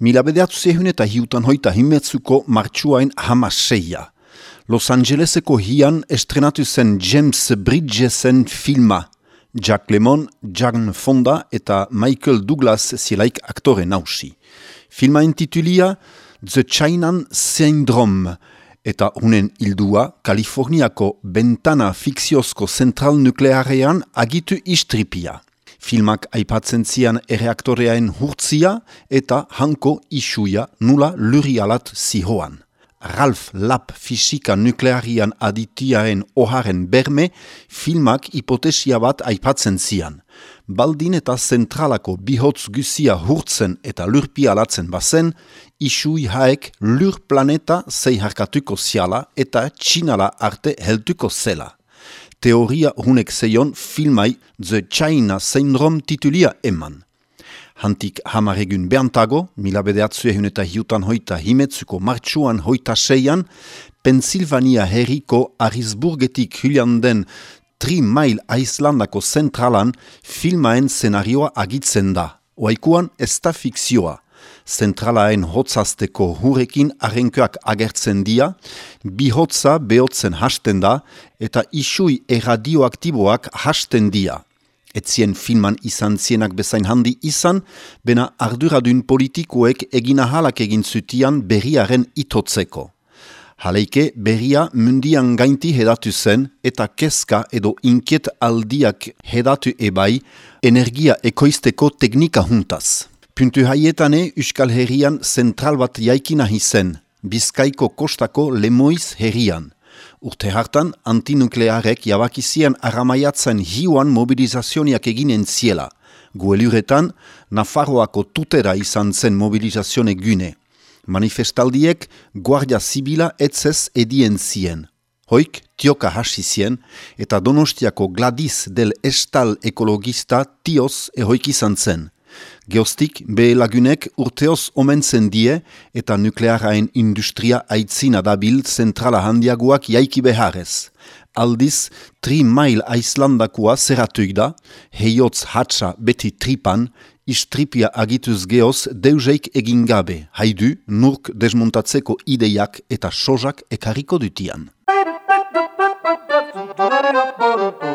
Mila bedeatu zehun eta hiutan hoita himetzuko martxuain hamaseia. Los Angeleseko hian estrenatu zen James Bridgesen filma. Jack Lemmon, Jan Fonda eta Michael Douglas zielaik aktore nausi. Filma intitulia The Chinan Syndrome eta unen hildua Kaliforniako bentana fikziozko zentral nuklearean agitu istripia. Filmak aipatzen zian erreaktoreaen hurtzia eta hanko isuia nula lurialat zihoan. Ralph Lapp fisika nuklearian aditiaen oharen berme filmak hipotesia bat aipatzen zian. Baldin eta zentralako bihotz guzia hurtzen eta lurpialatzen bazen, isui haek lur planeta zeiharkatuko ziala eta txinala arte heltuko zela teoria hunek zeion filmai The China Syndrome titulia eman. Hantik hamaregun beantago, mila bedeatzu ehun eta hiutan hoita himetzuko martxuan hoita seian, Pennsylvania herriko Arisburgetik hylian den tri mail Aislandako zentralan filmaen szenarioa agitzen da. Oaikuan ez da fikzioa zentralaen hotzazteko hurekin arrenkoak agertzen dia, bi hotza behotzen hasten da eta isui erradioaktiboak hasten dia. Etzien filman izan zienak bezain handi izan, bena arduradun politikoek egina halak egin zutian berriaren itotzeko. Haleike berria mundian gainti hedatu zen eta keska edo inkiet aldiak hedatu ebai energia ekoizteko teknika juntaz. Puntu haietane Euskal Herrian zentral bat jaikina zen, Bizkaiko kostako Lemoiz herrian. Urte hartan, antinuklearek jabakizian aramaiatzen hiuan mobilizazioniak eginen ziela. Gueluretan, Nafarroako tutera izan zen mobilizazione gune. Manifestaldiek Guardia Zibila etzez edien zien. Hoik, tioka hasi zien, eta Donostiako Gladys del Estal ekologista tioz ehoik izan zen. Geostik, be lagunek urteoz omentzen die eta nuklearaen industria aitzina dabil zentrala handiaguak jaiki beharrez. Aldiz, tri mail aislandakoa zeratuik da, heiotz hatsa beti tripan, istripia agituz geoz deuseik egin gabe, haidu nurk desmontatzeko ideiak eta sozak ekariko dutian.